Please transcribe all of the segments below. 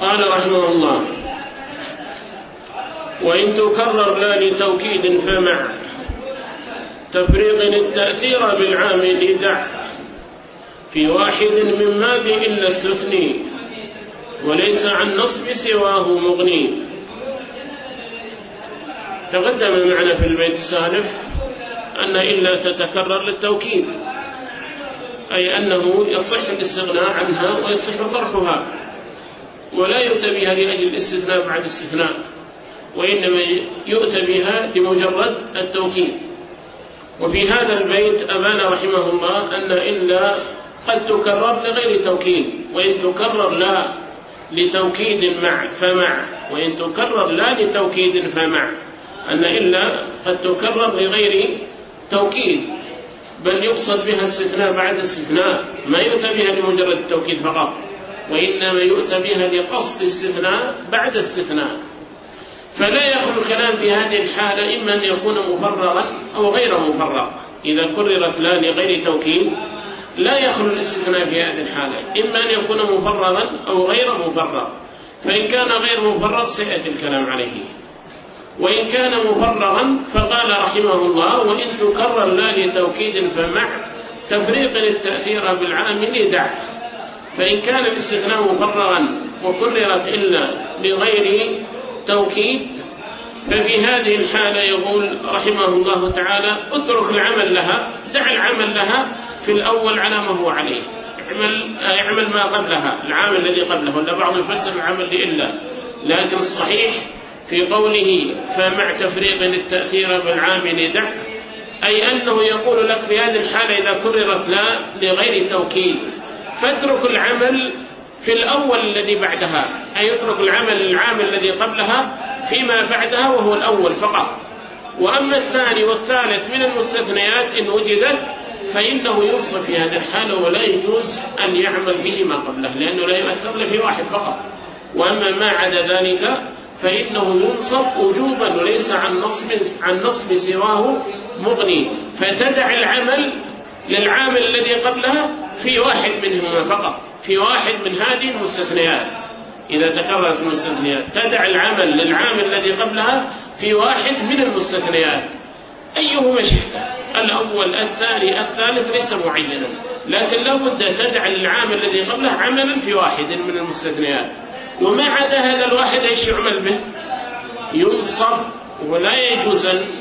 قال رحمه الله وإن تكرر لا لتوكيد فمع تفريق التأثير بالعامل دع في واحد من ماد إلا استثني وليس عن نصب سواه مغني. تقدم معنا في البيت السالف أن إلا تتكرر للتوكيد أي أنه يصح الاستغناء عنها ويصح طرحها. ولا يؤتى بها لأجل الاستثناء بعد الاستثناء وإنما يؤتى بها لمجرد التوكيد. وفي هذا البيت أبان رحمه الله أن إلا قد تكرر لغير توكيد وإن تكرر لا لتوكيد مع فمع وإن تكرر لا لتوكيد فمع أن إلا قد تكرر لغير توكيد. بل يقصد بها استثناء بعد استثناء ما يؤتى بها لمجرد التوكيد فقط. وإنما يؤتى بها لقصد استثناء بعد استثناء. فلا يخلو الكلام في هذه الحالة إما أن يكون مفرغا أو غير مفرغ. إذا كررت لا لغير توكيد لا يخلو الاستثناء في هذه الحالة. إما أن يكون مفرغا أو غير مفرغ. فإن كان غير مفرغ سيأتي الكلام عليه. وإن كان مفرغا فقال رحمه الله وإن تكرر لا لتوكيد فمع تفريق التأثير بالعامل دع فإن كان الاستثناء مفرغا وكررت إلا لغير توكيد ففي هذه الحالة يقول رحمه الله تعالى اترك العمل لها دع العمل لها في الأول على ما هو عليه اعمل, اعمل ما قبلها العامل الذي قبله ولا بعض يفسر العمل لإلا لكن الصحيح في قوله فمع تفريق التأثير بالعامل دع أي أنه يقول لك في هذه الحالة إذا كررت لا لغير توكيد. فاترك العمل في الأول الذي بعدها أي يترك العمل العامل الذي قبلها فيما بعدها وهو الأول فقط. وأما الثاني والثالث من المستثنيات إن وجدت فإنه يوصف في هذه الحالة ولا يجوز أن يعمل به ما قبله لأنه لا يؤثر في واحد فقط. وأما ما عدا ذلك فإنه ينصب وجوبا وليس عن نصب عن نصب سواه مغني. فتدع العمل للعامل الذي قبلها في واحد منهما فقط في واحد من هذه المستثنيات. إذا تكررت المستثنيات تدع العمل للعامل الذي قبلها في واحد من المستثنيات. أيهما شئت؟ الأول الثاني الثالث ليس معينا. لكن لا بد تدع للعامل الذي قبله عملا في واحد من المستثنيات. وما عدا هذا الواحد إيش يعمل به؟ ينصب ولا يجوز أن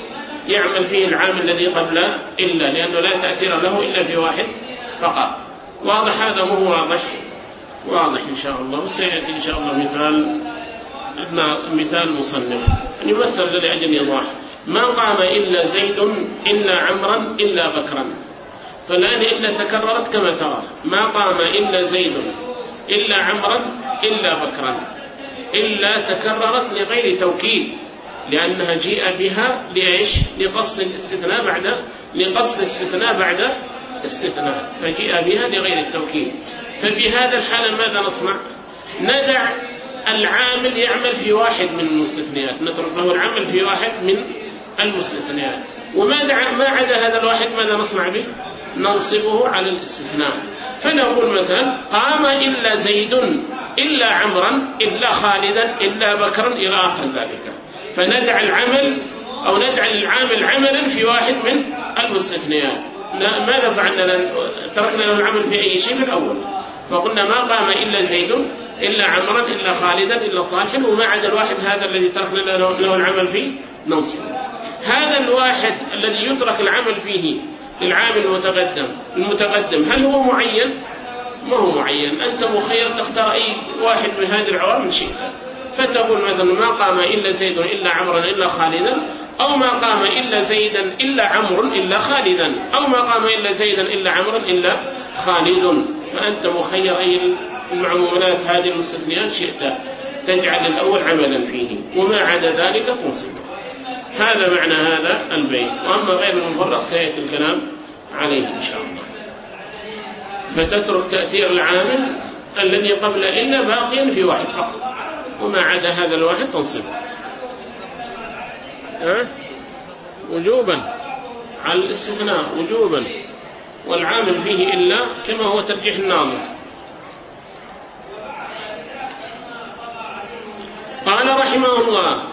يعمل فيه العامل الذي قبله إلا لأنه لا تأثير له إلا في واحد فقط. واضح هذا مو واضح؟ واضح إن شاء الله. وسيأتي إن شاء الله مثال مثال مصنف. يمثل لأجل إيضاح ما قام إلا زيد إلا عمرا إلا بكرا. فالآن إلا تكررت كما ترى. ما قام إلا زيد إلا عمرا إلا بكرا. إلا تكررت لغير توكيد. لأنها جيء بها لإيش؟ لقص الاستثناء بعد لقص الاستثناء بعد استثناء فجيء بها لغير التوكيد ففي هذا الحال ماذا نصنع؟ ندع العامل يعمل في واحد من المستثنيات نترك له العمل في واحد من المستثنيات وما دع ما عدا هذا الواحد ماذا نصنع به؟ ننصبه على الاستثناء فنقول مثلا قام إلا زيد إلا عمرا إلا خالدا إلا بكرا إلى آخر ذلك. فندع العمل أو ندع للعامل عملا في واحد من المستثنيات. ماذا فعلنا تركنا له العمل في أي شيء في الأول فقلنا ما قام إلا زيد إلا عمرا إلا خالدا إلا صالحا وما عدا الواحد هذا الذي تركنا له العمل فيه ننصب هذا الواحد الذي يترك العمل فيه للعامل المتقدم المتقدم هل هو معين؟ ما هو معين. أنت مخير تختار أي واحد من هذه العوامل شيء فتقول مثلا ما قام إلا زيد إلا عمرا إلا خالدا أو ما قام إلا زيدا إلا عمرو إلا خالدا أو ما قام إلا زيدا إلا عمرا إلا خالد. فأنت مخير أي المعمولات هذه المستثنيات شئت. تجعل الأول عملا فيه وما عدا ذلك تنصبه هذا معنى هذا البيت. وأما غير المفرق سيأتي الكلام عليه إن شاء الله. فتترك تأثير العامل الذي قبل إلا باقيا في واحد فقط وما عدا هذا الواحد تنصبه أه؟ وجوبا. على الاستثناء وجوبا. والعامل فيه إلا كما هو ترجيح الناظر قال رحمه الله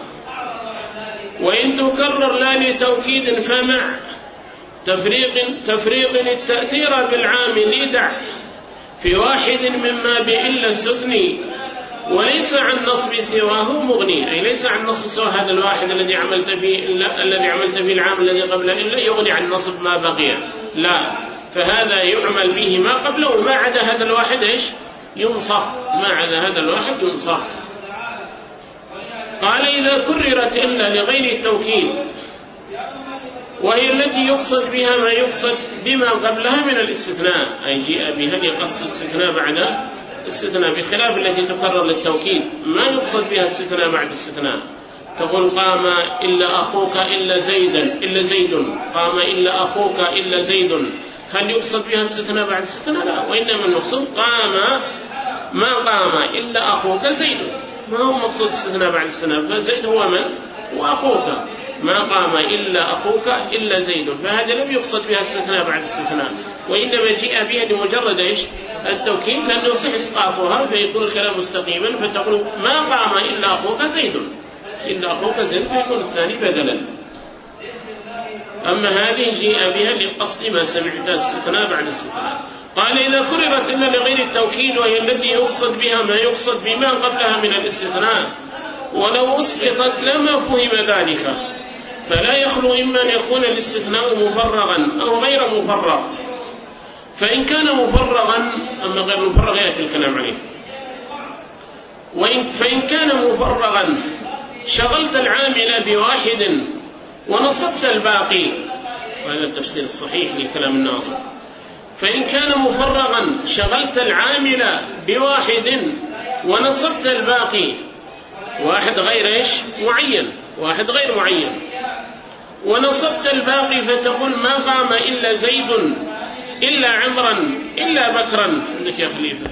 وإن تكرر لا لتوكيد فمع تفريق تفريق التأثير بالعامل دع في واحد مما بإلا استثني وليس عن نصب سواه مغني أي ليس عن نصب سوى هذا الواحد الذي عملت فيه إلا الذي عملت فيه العام الذي قبله إلا يغني عن نصب ما بقي. لا فهذا يعمل به ما قبله وما عدا هذا الواحد إيش؟ ينصح. ما عدا هذا الواحد ينصح. قال إذا كررت إلا لغير التوكيد وهي التي يقصد بها ما يقصد بما قبلها من الاستثناء أي جيء بها لقصد الاستثناء بعد استثناء بخلاف التي تقرر للتوكيد ما يقصد بها استثناء بعد استثناء تقول قام إلا أخوك إلا زيدا إلا زيد قام إلا أخوك إلا زيد. هل يقصد بها استثناء بعد استثناء لا وإنما المقصود قام ما قام إلا أخوك زيد. ما هو مقصود استثناء بعد استثناء فزيد هو من؟ هو أخوك. ما قام إلا أخوك إلا زيد. فهذا لم يقصد بها استثناء بعد استثناء وإنما جيء بها لمجرد إيش؟ التوكيد لأنه يصح إسقاطها فيكون الكلام مستقيما فتقول ما قام إلا أخوك زيد. إلا أخوك زيد فيكون الثاني بدلا. أما هذه جيء بها لقصد ما سمعت استثناء بعد استثناء قال إذا كررت إلا لغير التوكيد وهي التي يقصد بها ما يقصد بما قبلها من الاستثناء ولو أسقطت لما فهم ذلك. فلا يخلو إما أن يكون الاستثناء مفرغا أو غير مفرغ. فإن كان مفرغا أما غير مفرغ يأتي الكلام عليه. وإن فإن كان مفرغا شغلت العامل بواحد ونصبت الباقي. وهذا التفسير الصحيح لكلام الناظر. فإن كان مفرغا شغلت العامل بواحد ونصبت الباقي واحد غير إيش؟ معين واحد غير معين. ونصبت الباقي فتقول ما قام إلا زيد إلا عمرا إلا بكرا. عندك يا خليفة.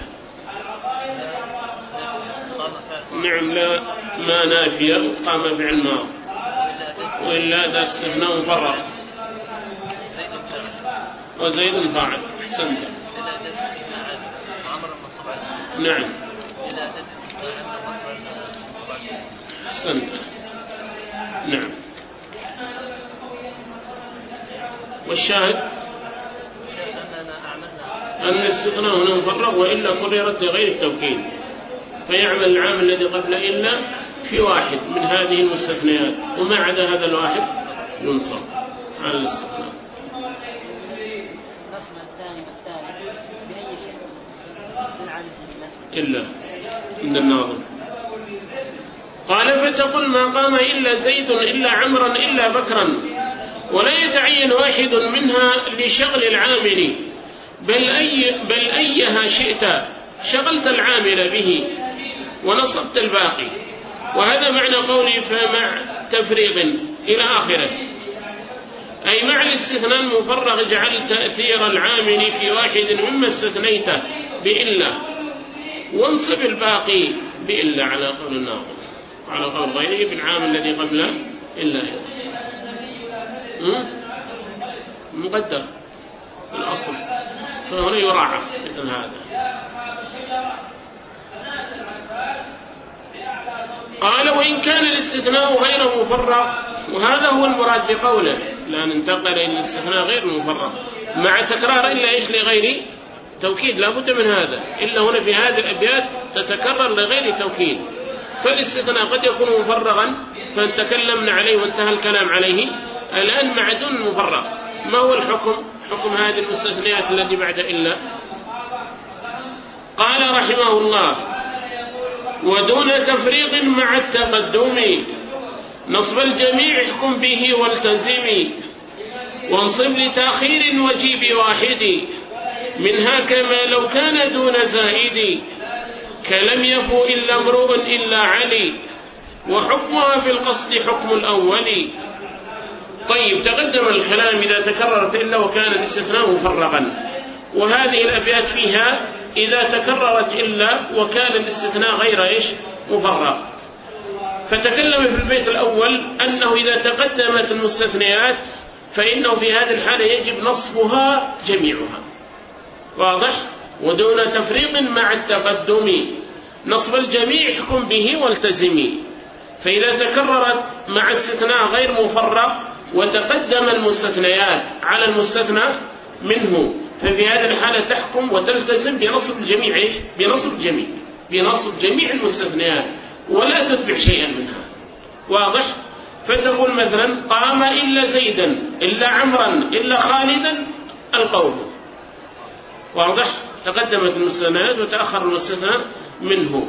نعم لا ما نافية قام فعل ماض وإلا ذا استثناء مفرغ. وزيد فاعل. أحسنت نعم. أحسنت نعم. والشاهد؟ أن الاستثناء هنا مفرغ وإلا قررت لغير التوكيد. فيعمل العام الذي قبل إلا في واحد من هذه المستثنيات وما عدا هذا الواحد ينصب على الاستثناء إلا. عند الناظم قال فتقل ما قام إلا زيد إلا عمرا إلا بكرا. ولا يتعين واحد منها لشغل العامل. بل, أي بل أيها شئت شغلت العامل به ونصبت الباقي. وهذا معنى قولي فمع تفريغ إلى آخره. أي مع الاستثناء المفرغ جعل تأثير العامل في واحد مما استثنيته بإلا. وانصب الباقي بإلا على قول الناظم على قول غيره بالعام الذي قبله إلا. مقدر. في الأصل. فهنا يراعى مثل هذا. قال وإن كان الاستثناء غير مفرغ وهذا هو المراد بقوله. لا ننتقل إلى الاستثناء غير مفرغ مع تكرار إلا إيش لغير توكيد لا بد من هذا. إلا هنا في هذه الأبيات تتكرر لغير توكيد. فالاستثناء قد يكون مفرغا فتكلمنا عليه وانتهى الكلام عليه الآن مع دون مفرغ ما هو الحكم؟ حكم هذه المستثنيات التي بعد إلا؟ قال رحمه الله ودون تفريق مع التقدم نصب الجميع احكم به والتزم. وانصب لتأخير وجيب واحد. منها كما لو كان دون زائد. كلم يفو إلا امرؤ إلا علي. وحكمها في القصد حكم الأول. طيب تقدم الكلام إذا تكررت إلا وكان الاستثناء مفرغا وهذه الأبيات فيها إذا تكررت إلا وكان الاستثناء غير إيش؟ مفرغ فتكلم في البيت الأول أنه إذا تقدمت المستثنيات فإنه في هذه الحالة يجب نصبها جميعها. واضح؟ ودون تفريق مع التقدم. نصب الجميع احكم به والتزمي فإذا تكررت مع استثناء غير مفرق وتقدم المستثنيات على المستثنى منه ففي هذه الحالة تحكم وتلتزم بنصب الجميع إيش؟ بنصب الجميع بنصب جميع المستثنيات ولا تتبع شيئا منها واضح؟ فتقول مثلا قام إلا زيدا إلا عمرا إلا خالدا القوم واضح؟ تقدمت المستثنيات وتأخر المستثنى منه.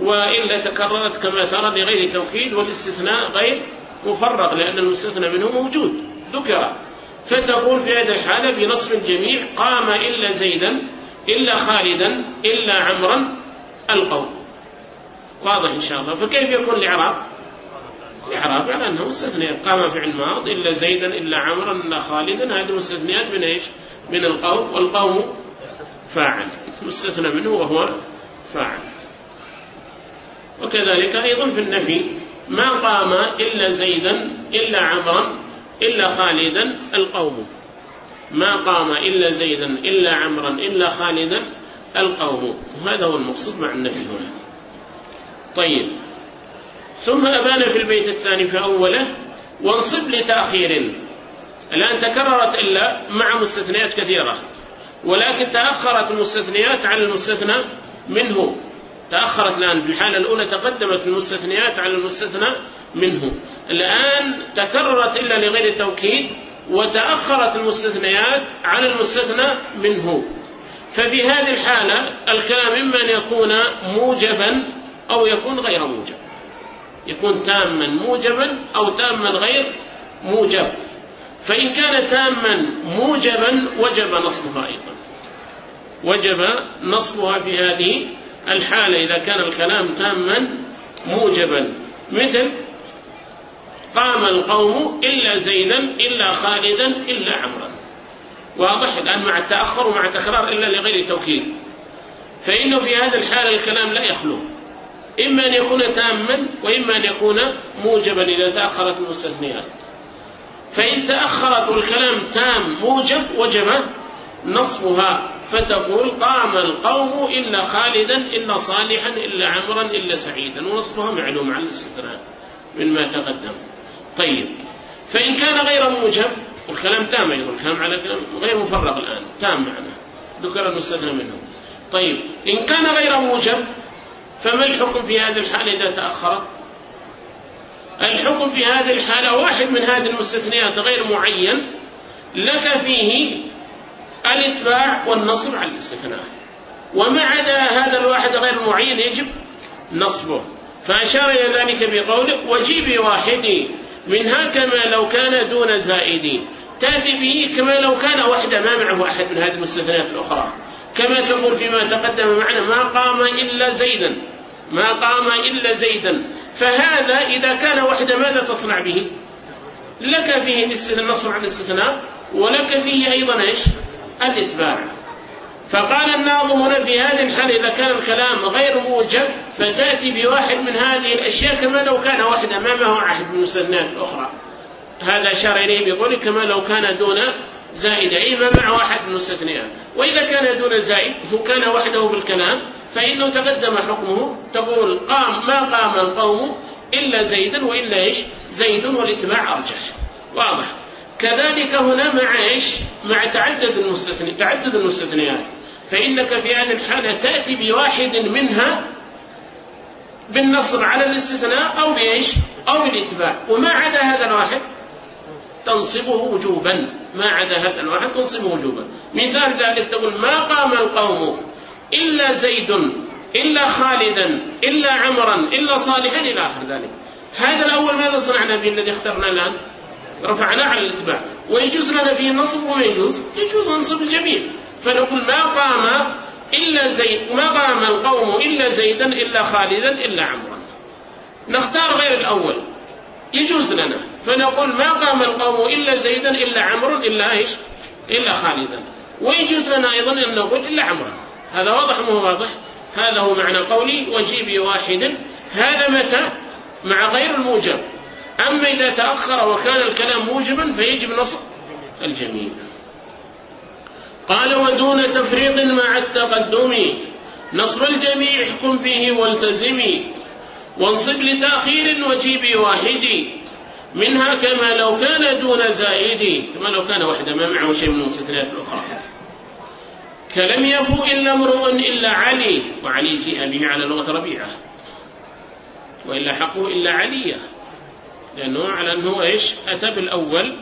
وإلا تكررت كما ترى لغير توكيد والاستثناء غير مفرغ لأن المستثنى منه موجود. ذكر. فتقول في هذه الحالة بنصب الجميع قام إلا زيدا إلا خالدا إلا عمرا القوم واضح إن شاء الله. فكيف يكون الإعراب؟ الإعراب على أنه مستثنيات قام فعل ماض إلا زيدا إلا عمرا إلا خالدا. هذه مستثنيات من إيش؟ من القوم والقوم فاعل. مستثنى منه وهو فاعل. وكذلك أيضا في النفي ما قام إلا زيدا إلا عمرا إلا خالدا القوم. ما قام إلا زيدا إلا عمرا إلا خالدا القوم. هذا هو المقصود مع النفي هنا. طيب. ثم أبان في البيت الثاني في أوله وانصب لتأخير. الآن تكررت إلا مع مستثنيات كثيرة ولكن تأخرت المستثنيات على المستثنى منه. تأخرت الآن في الحالة الأولى تقدمت المستثنيات على المستثنى منه. الآن تكررت إلا لغير توكيد وتأخرت المستثنيات على المستثنى منه. ففي هذه الحالة الكلام إما أن يكون موجبا أو يكون غير موجب. يكون تاما موجبا أو تاما غير موجب. فإن كان تاما موجبا وجب نصبها أيضا. وجب نصبها في هذه الحالة إذا كان الكلام تاما موجبا. مثل قام القوم إلا زيدا إلا خالدا إلا عمرا. واضح الآن مع التأخر ومع تكرار إلا لغير توكيد. فإنه في هذه الحالة الكلام لا يخلو. إما أن يكون تاما وإما أن يكون موجبا إذا تأخرت المستثنيات. فإن تأخرت والكلام تام موجب وجب نصبها. فتقول قام القوم إلا خالدا إلا صالحا إلا عمرا إلا سعيدا. ونصبها معلوم على الاستثناء مما تقدم. طيب. فإن كان غير موجب والكلام تام أيضا الكلام على كلام غير مفرغ الآن. تام معنا ذكر المستثنى منه. طيب. إن كان غير موجب فما الحكم في هذه الحالة إذا تأخرت الحكم في هذه الحالة واحد من هذه المستثنيات غير معين لك فيه الإتباع والنصب على الاستثناء. وما عدا هذا الواحد غير معين يجب نصبه. فأشار إلى ذلك بقوله وجيب واحد منها كما لو كان دون زائدين تأتي به كما لو كان وحده ما معه أحد من هذه المستثنيات الأخرى. كما تقول فيما تقدم معنا ما قام إلا زيدا. ما قام إلا زيدا. فهذا إذا كان وحده ماذا تصنع به؟ لك فيه النصر على الاستثناء ولك فيه أيضا إيش؟ الإتباع. فقال الناظم هنا في هذه الحالة إذا كان الكلام غير موجب فتأتي بواحد من هذه الأشياء كما لو كان واحد أمامه أحد من المستثنات الأخرى هذا أشار إليه بقوله كما لو كان دون زائد أي ما معه أحد من المستثنيات وإذا كان دون زائد وكان وحده بالكلام فإنه تقدم حكمه تقول قام ما قام القوم إلا زيدا وإلا إيش؟ زيد والإتباع أرجح. واضح. كذلك هنا مع إيش؟ مع تعدد المستثني تعدد المستثنيات. فإنك في هذه الحالة تأتي بواحد منها بالنصر على الاستثناء أو بإيش؟ أو بالإتباع. وما عدا هذا الواحد تنصبه وجوبا. ما عدا هذا الواحد تنصبه وجوبا. مثال ذلك تقول ما قام القوم إلا زيد إلا خالدا إلا عمرا إلا صالحا إلى آخر ذلك. هذا الأول ماذا صنعنا به الذي اخترنا الآن؟ رفعناه على الإتباع. ويجوز لنا فيه النصب وما يجوز يجوز نصب الجميع. فنقول ما قام إلا زيد ما قام القوم إلا زيدا إلا خالدا إلا عمرا. نختار غير الأول. يجوز لنا. فنقول ما قام القوم إلا زيدا إلا عمرو إلا إيش؟ إلا خالدا. ويجوز لنا أيضا أن نقول إلا عمرا هذا واضح مو واضح؟ هذا هو معنى قولي وجيب واحد. هذا متى؟ مع غير الموجب. أما إذا تأخر وكان الكلام موجبا فيجب نصب الجميع. قال ودون تفريق مع التقدم نصب الجميع احكم فيه والتزمي. وانصب لتأخير وجيب واحد. منها كما لو كان دون زائد كما لو كان وحده ما معه شيء من المستثنيات الأخرى. كلم يفو إلا امرؤ إلا علي وعلي جيء به على لغة ربيعة. وإلا حقه إلا علية لأنه على أنه إيش؟ أتى بالأول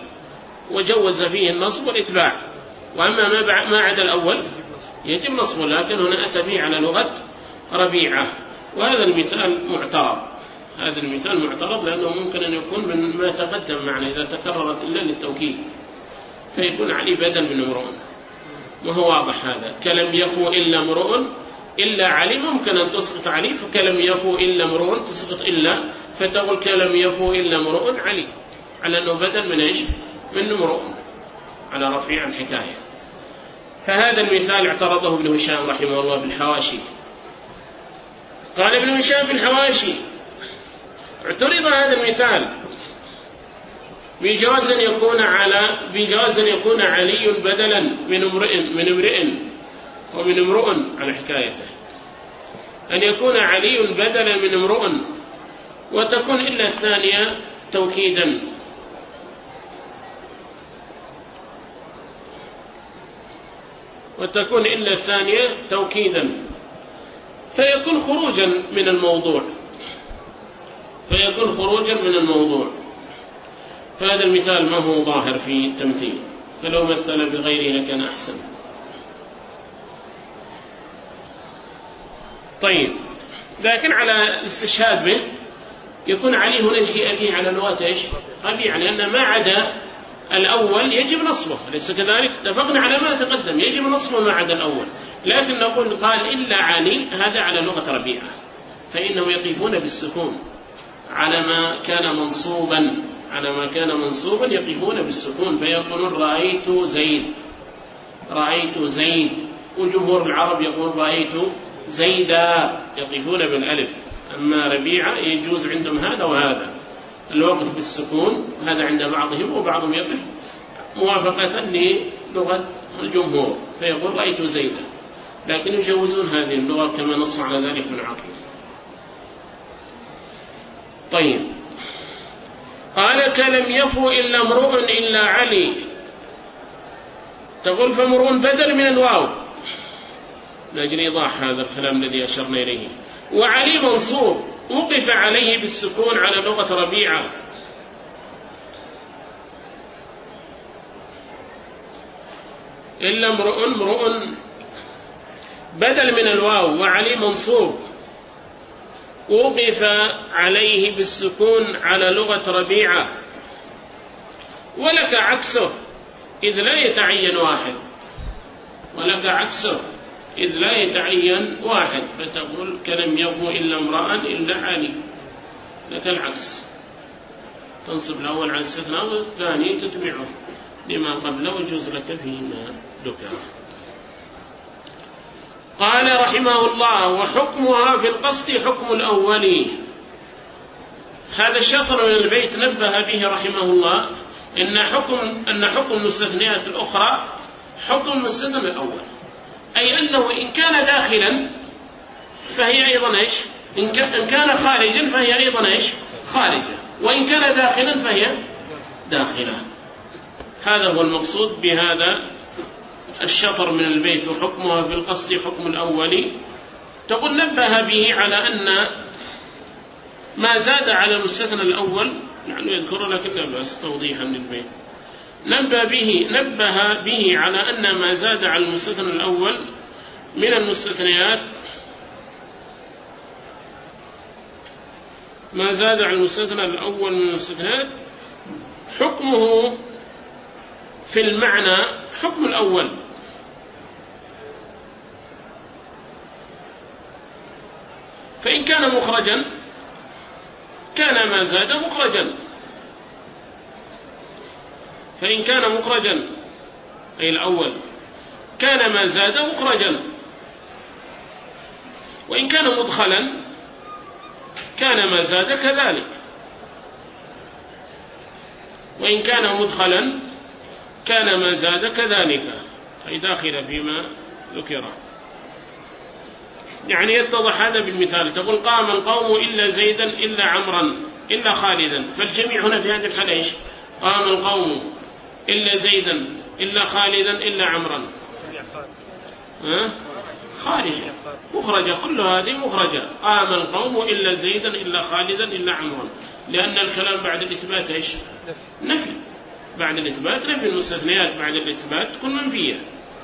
وجوز فيه النصب والإتباع. وأما ما ما عدا الأول يجب نصبه لكن هنا أتى به على لغة ربيعة. وهذا المثال معترض. هذا المثال معترض لأنه ممكن أن يكون من ما تقدم معنا إذا تكررت إلا للتوكيد. فيكون علي بدل من امرؤ. وهو واضح هذا؟ كلم يفو إلا امرؤ إلا علي ممكن أن تسقط علي فكلم يفو إلا امرؤ تسقط إلا فتقول كلم يفو إلا امرؤ علي. على أنه بدل من إيش؟ من امرؤ. على رفيع الحكاية. فهذا المثال اعترضه ابن هشام رحمه الله في الحواشي قال ابن هشام في الحواشي اعترض هذا المثال. بجواز أن يكون على بجواز أن يكون علي بدلا من امرئ من امرئ ومن امرؤ على حكايته. أن يكون علي بدلا من امرؤ وتكون إلا الثانية توكيدا. وتكون إلا الثانية توكيدا. فيكون خروجا من الموضوع. فيكون خروجا من الموضوع. فهذا المثال ما هو ظاهر في التمثيل. فلو مثل بغيره لكان أحسن. طيب. لكن على الاستشهاد به يكون عليه هنا شيء به على لغة إيش؟ ربيع لأن ما عدا الأول يجب نصبه. أليس كذلك؟ اتفقنا على ما تقدم. يجب نصبه ما عدا الأول. لكن نقول قال إلا علي هذا على لغة ربيعة. فإنهم يقفون بالسكون. على ما كان منصوبا على ما كان منصوبا يقفون بالسكون فيقولون رأيت زيد. رأيت زيد. وجمهور العرب يقول رأيت زيدا. يقفون بالألف. أما ربيعة يجوز عندهم هذا وهذا. الوقف بالسكون هذا عند بعضهم وبعضهم يقف موافقة للغة الجمهور. فيقول رأيت زيدا. لكن يجوزون هذه اللغة كما نص على ذلك ابن عقيل طيب. قال كلم يفو إلا امرؤ إلا علي. تقول فامرؤ بدل من الواو. لأجل إيضاح هذا الكلام الذي أشرنا إليه. وعلي منصوب وقف عليه بالسكون على لغة ربيعة. إلا امرؤ امرؤ بدل من الواو وعلي منصوب. وقف عليه بالسكون على لغة ربيعة. ولك عكسه إذ لا يتعين واحد. ولك عكسه إذ لا يتعين واحد. فتقول كلم يبو إلا امرأ إلا علي. لك العكس. تنصب الأول على الاستثناء والثاني تتبعه. لما قبله ويجوز لك فيما ذكر. قال رحمه الله وحكمها في القصد حكم الأول. هذا الشطر من البيت نبه به رحمه الله إن حكم أن حكم المستثنيات الأخرى حكم المستثنى الأول. أي أنه إن كان داخلا فهي أيضا إيش؟ إن كان خارجا فهي أيضا إيش؟ خارجة. وإن كان داخلا فهي داخلة هذا هو المقصود بهذا الشطر من البيت وحكمها في القصد حكم الأول. تقول نبه به على أن ما زاد على المستثنى الأول يعني يذكر لكن لا بأس توضيحا للبيت. نبه به نبه به على أن ما زاد على المستثنى الأول من المستثنيات. ما زاد على المستثنى الأول من المستثنيات حكمه في المعنى حكم الأول فإن كان مخرجا. كان ما زاد مخرجا. فإن كان مخرجا أي الأول كان ما زاد مخرجا. وإن كان مدخلا كان ما زاد كذلك. وإن كان مدخلا كان ما زاد كذلك. أي داخل فيما ذكر. يعني يتضح هذا بالمثال. تقول قام القوم إلا زيدا إلا عمرا إلا خالدا. فالجميع هنا في هذه الحالة إيش؟ قام القوم إلا زيدا إلا خالدا إلا عمرا. ها؟ خارجة مخرجة كل هذه مخرجة. قام القوم إلا زيدا إلا خالدا إلا عمرا. لأن الكلام بعد الإثبات إيش؟ نفي. بعد الإثبات نفي. المستثنيات بعد الإثبات تكون منفية.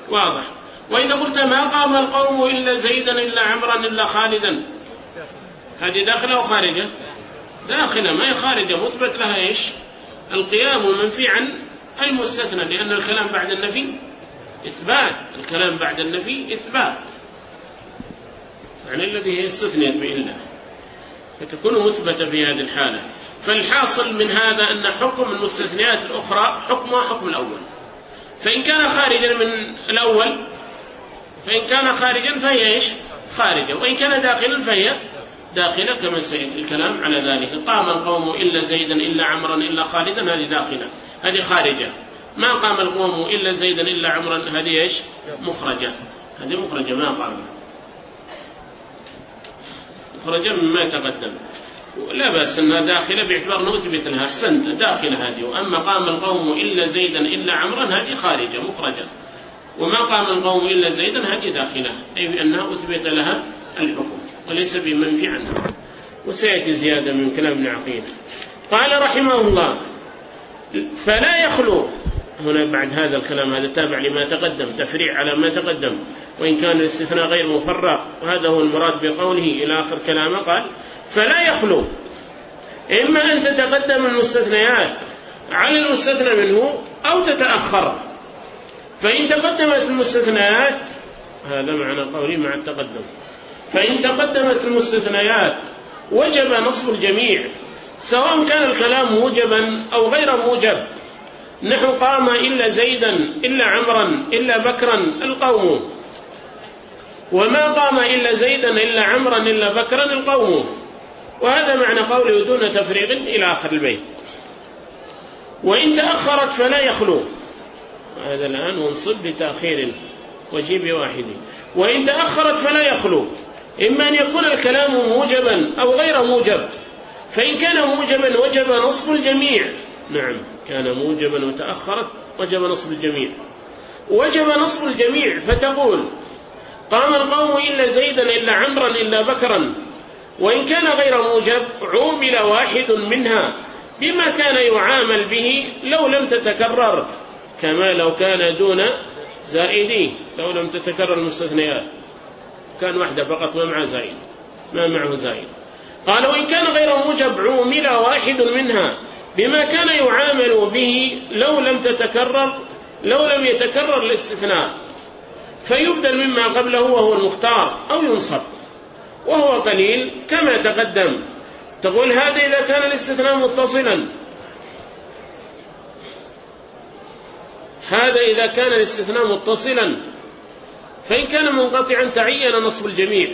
واضح. وإذا قلت ما قام القوم إلا زيدا إلا عمرا إلا خالدا. هذه داخلة أو خارجة؟ داخلة ما هي خارجة؟ مثبت لها إيش؟ القيام منفي عن المستثنى لأن الكلام بعد النفي إثبات. الكلام بعد النفي إثبات. يعني الذي هي استثنيت بإلا. فتكون مثبتة في هذه الحالة. فالحاصل من هذا أن حكم المستثنيات الأخرى حكمها حكم الأول. فإن كان خارجا من الأول فإن كان خارجا فهي إيش؟ خارجة. وإن كان داخلا فهي داخلة كما سيأتي الكلام على ذلك. قام القوم إلا زيدا إلا عمرا إلا خالدا هذه داخلة. هذه خارجة. ما قام القوم إلا زيدا إلا عمرا هذه إيش؟ مخرجة. هذه مخرجة ما قام. مخرجة مما تقدم. لا بأس أنها داخلة باعتبار أنه أثبت لها أحسنت. داخلة هذه. وأما قام القوم إلا زيدا إلا عمرا هذه خارجة مخرجة. وما قام القوم إلا زيدا هذه داخلة. أي بأنها أثبت لها الحكم وليس بمنفي عنها. وسيأتي زيادة من كلام ابن عقيل. قال رحمه الله فلا يخلو. هنا بعد هذا الكلام هذا تابع لما تقدم تفريع على ما تقدم. وإن كان الاستثناء غير مفرق وهذا هو المراد بقوله إلى آخر كلامه قال فلا يخلو. إما أن تتقدم المستثنيات على المستثنى منه أو تتأخر. فإن تقدمت المستثنيات هذا معنى قولي مع التقدم. فإن تقدمت المستثنيات وجب نصب الجميع. سواء كان الكلام موجبا أو غير موجب. نحو قام إلا زيدا إلا عمرا إلا بكرا القوم. وما قام إلا زيدا إلا عمرا إلا بكرا القوم. وهذا معنى قوله دون تفريغ إلى آخر البيت. وإن تأخرت فلا يخلو. هذا الآن وانصب بتأخير وجيب واحد. وإن تأخرت فلا يخلو. إما أن يكون الكلام موجبا أو غير موجب. فإن كان موجبا وجب نصب الجميع. نعم كان موجبا وتأخرت وجب نصب الجميع. وجب نصب الجميع فتقول قام القوم إلا زيدا إلا عمرا إلا بكرا. وإن كان غير موجب عومل واحد منها. بما كان يعامل به لو لم تتكرر. كما لو كان دون زائدين لو لم تتكرر المستثنيات كان وحده فقط ما معه زائد. ما معه زائد. قال وإن كان غير موجب عومل واحد منها. بما كان يعامل به لو لم تتكرر لو لم يتكرر الاستثناء. فيبدل مما قبله وهو المختار أو ينصب. وهو قليل كما تقدم. تقول هذا إذا كان الاستثناء متصلا. هذا إذا كان الاستثناء متصلا فإن كان منقطعا تعين نصب الجميع.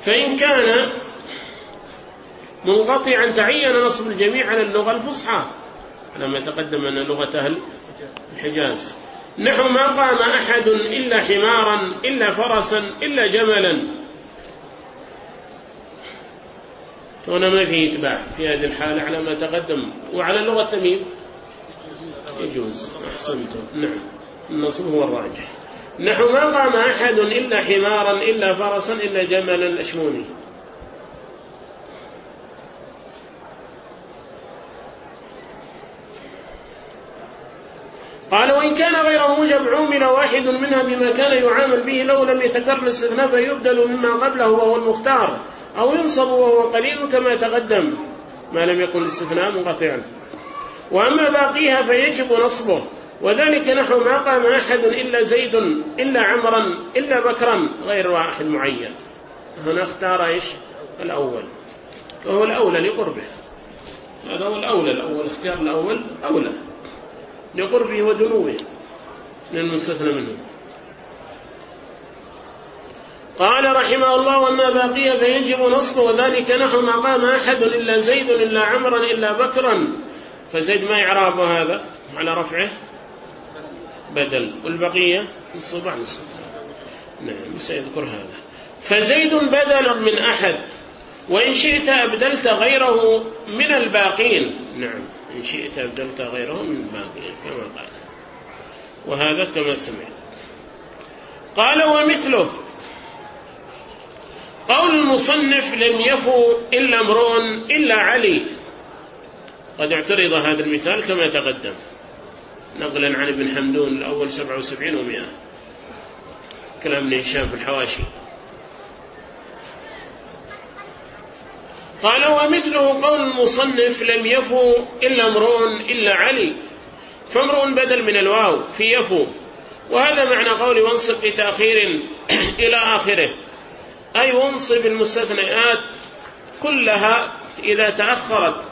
فإن كان منقطعا تعين نصب الجميع على اللغة الفصحى على ما تقدم أن لغة أهل الحجاز. نحو ما قام أحد إلا حمارا إلا فرسا إلا جملا. هنا ما في إتباع في هذه الحالة على ما تقدم. وعلى اللغة التميم يجوز. أحسنتم. نعم. النصب هو الراجح. نحو ما قام أحد إلا حمارا إلا فرسا إلا جملا الأشموني قال وإن كان غير موجب عومل واحد منها بما كان يعامل به لو لم يتكرر الاستثناء فيبدل مما قبله وهو المختار أو ينصب وهو قليل كما تقدم. ما لم يكن الاستثناء منقطعا. وأما باقيها فيجب نصبه. وذلك نحو ما قام أحد إلا زيد إلا عمرا إلا بكرا غير واحد معين. هنا اختار إيش؟ الأول. وهو الأولى لقربه. هذا هو الأولى الأول اختيار الأول أولى. لقربه ودنوه من المستثنى منه. قال رحمه الله وما باقي فيجب نصبه وذلك نحو ما قام أحد إلا زيد إلا عمرا إلا بكرا. فزيد ما إعراب هذا على رفعه؟ بدل. والبقية؟ نصب عن نصب نعم سيذكر هذا. فزيد بدل من أحد وإن شئت أبدلت غيره من الباقين. نعم. إن شئت أبدلت غيره من الباقين كما قال. وهذا كما سمعت. قال ومثله. قول المصنف لم يفو إلا امرؤ إلا علي. قد اعترض هذا المثال كما تقدم. نقلا عن ابن حمدون الأول سبعة وسبعين ومئة. كلام هشام في الحواشي قال ومثله قول المصنف لم يفو إلا امرؤ إلا علي. فامرؤ بدل من الواو في يفو. وهذا معنى قول وانصب بتأخير إلى آخره. أي وانصب المستثنيات كلها إذا تأخرت.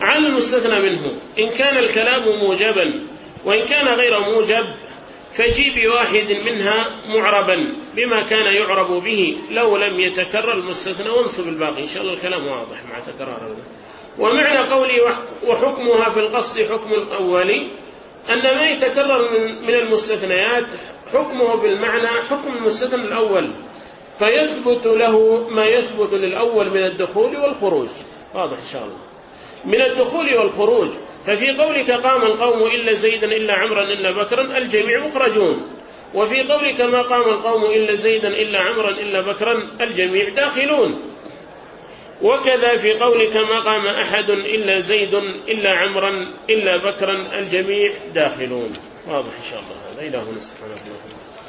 عن المستثنى منه. إن كان الكلام موجبا وإن كان غير موجب فجي بواحد منها معربا بما كان يعرب به لو لم يتكرر المستثنى وانصب الباقي. إن شاء الله الكلام واضح مع تكراره ومعنى قولي وحكمها في القصد حكم الأول أن ما يتكرر من المستثنيات حكمه بالمعنى حكم المستثنى الأول. فيثبت له ما يثبت للأول من الدخول والخروج. واضح إن شاء الله. من الدخول والخروج. ففي قولك قام القوم إلا زيدا إلا عمرا إلا بكرا الجميع مخرجون. وفي قولك ما قام القوم إلا زيدا إلا عمرا إلا بكرا الجميع داخلون. وكذا في قولك ما قام أحد إلا زيد إلا عمرا إلا بكرا الجميع داخلون. واضح إن شاء الله هذا. إلهنا سبحانه وتعالى.